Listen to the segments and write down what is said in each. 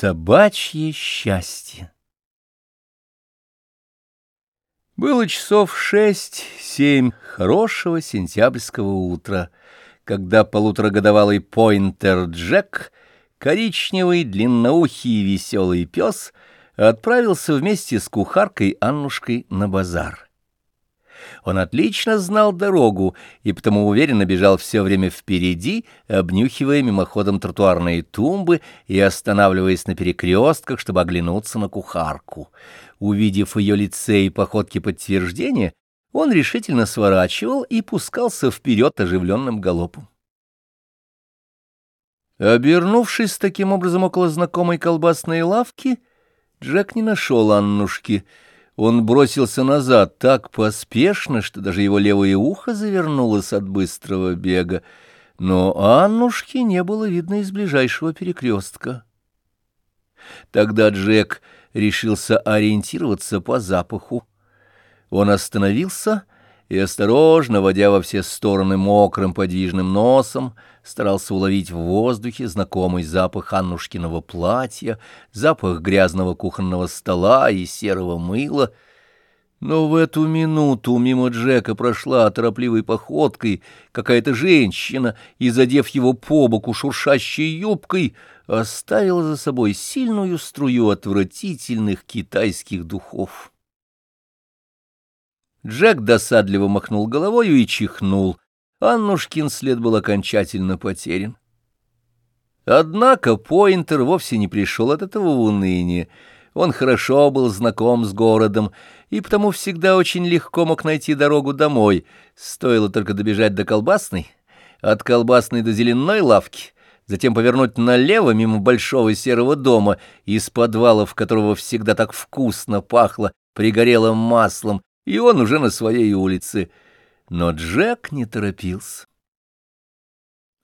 Собачье счастье Было часов шесть-семь хорошего сентябрьского утра, когда полуторагодовалый поинтер Джек, коричневый, длинноухий и веселый пес, отправился вместе с кухаркой Аннушкой на базар. Он отлично знал дорогу и потому уверенно бежал все время впереди, обнюхивая мимоходом тротуарные тумбы и останавливаясь на перекрестках, чтобы оглянуться на кухарку. Увидев ее лице и походки подтверждения, он решительно сворачивал и пускался вперед оживленным галопом. Обернувшись таким образом около знакомой колбасной лавки, Джек не нашел Аннушки — он бросился назад так поспешно, что даже его левое ухо завернулось от быстрого бега, но Аннушки не было видно из ближайшего перекрестка. Тогда Джек решился ориентироваться по запаху. Он остановился и, осторожно, водя во все стороны мокрым подвижным носом, старался уловить в воздухе знакомый запах Аннушкиного платья, запах грязного кухонного стола и серого мыла. Но в эту минуту мимо Джека прошла торопливой походкой какая-то женщина и, задев его по боку шуршащей юбкой, оставила за собой сильную струю отвратительных китайских духов. Джек досадливо махнул головою и чихнул. Аннушкин след был окончательно потерян. Однако Пойнтер вовсе не пришел от этого в уныние. Он хорошо был знаком с городом и потому всегда очень легко мог найти дорогу домой. Стоило только добежать до колбасной, от колбасной до зеленой лавки, затем повернуть налево мимо большого серого дома, из подвалов которого всегда так вкусно пахло пригорелым маслом, и он уже на своей улице. Но Джек не торопился.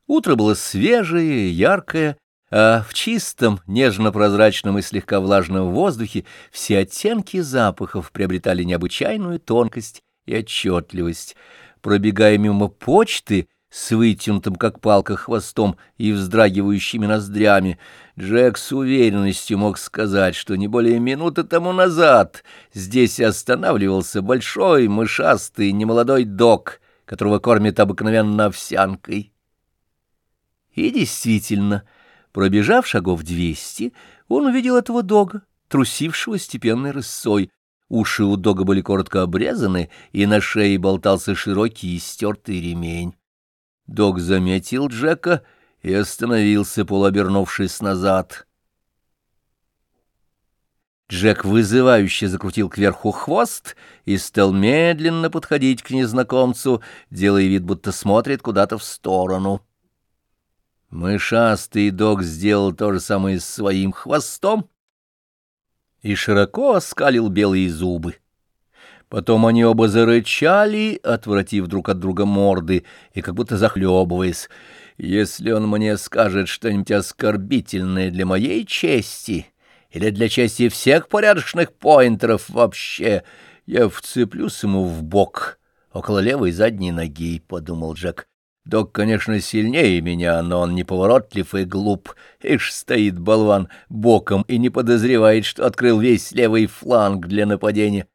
Утро было свежее, яркое, а в чистом, нежно-прозрачном и слегка влажном воздухе все оттенки запахов приобретали необычайную тонкость и отчетливость. Пробегая мимо почты, с вытянутым, как палка, хвостом и вздрагивающими ноздрями, Джек с уверенностью мог сказать, что не более минуты тому назад здесь останавливался большой, мышастый, немолодой док, которого кормят обыкновенно овсянкой. И действительно, пробежав шагов двести, он увидел этого дога, трусившего степенной рысой. Уши у дога были коротко обрезаны, и на шее болтался широкий и стертый ремень. Дог заметил Джека и остановился, полуобернувшись назад. Джек вызывающе закрутил кверху хвост и стал медленно подходить к незнакомцу, делая вид, будто смотрит куда-то в сторону. Мышастый дог сделал то же самое с своим хвостом и широко оскалил белые зубы. Потом они оба зарычали, отвратив друг от друга морды и как будто захлебываясь. «Если он мне скажет что-нибудь оскорбительное для моей чести или для чести всех порядочных поинтеров вообще, я вцеплюсь ему в бок около левой задней ноги», — подумал Джек. Док, конечно, сильнее меня, но он неповоротлив и глуп. Ишь, стоит болван боком и не подозревает, что открыл весь левый фланг для нападения.